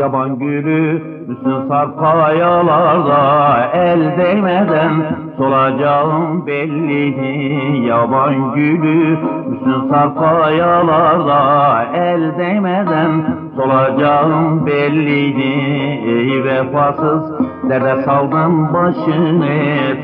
yaban gülü Müslüm sarpayalarda el değmeden solacağım belliydi Yaban gülü Müslüm sarpayalarda el değmeden solacağım belliydi Ey vefasız dede saldım başını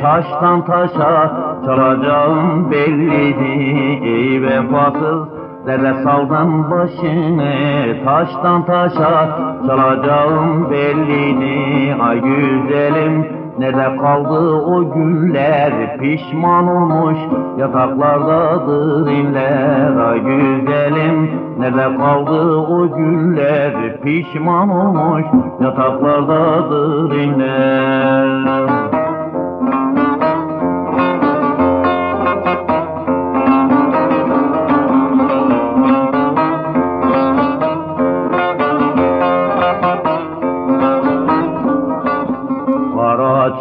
taştan taşa çalacağım belliydi Ey vefasız Dede saldım başını taştan taşa çalacağım belliydi ay güzelim Nerede kaldı o güller? Pişman olmuş yataklardadır inler. Ay güzelim Nerede kaldı o güller? Pişman olmuş yataklardadır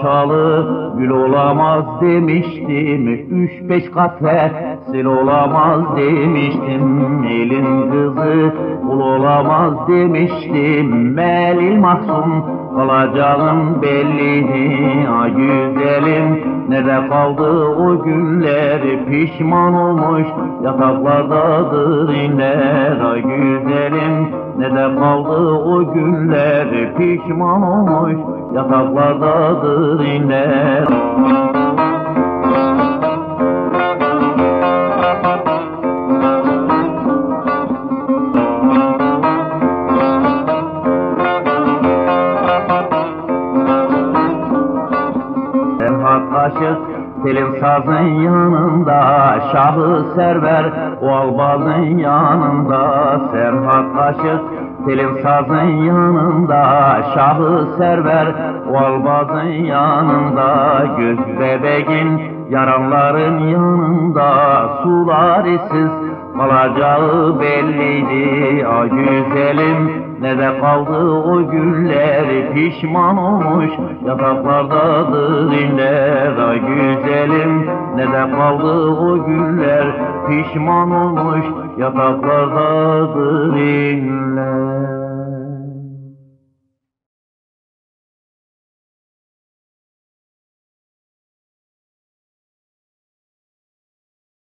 çalı gül olamaz demiştim. Üç beş katre sil olamaz demiştim. Elin kızı kul olamaz demiştim. Melil mahzun kalacağım belliydi Ha güzelim. Nerede kaldı o günler Pişman olmuş yataklardadır inler Ha güzelim nerede kaldı o günler Pişman olmuş yataklardadır inler Selim sazın yanında Şahı server O albalın yanında Serhat aşık. Selim sazın yanında Şahı server O albazın yanında. Göz bebeğin yaranların yanında Sular isiz kalacağı belliydi. A güzelim ne de kaldı o güller pişman olmuş yataklardadır inler Ay güzelim. Ne de kaldı o güller pişman olmuş yataklardadır inler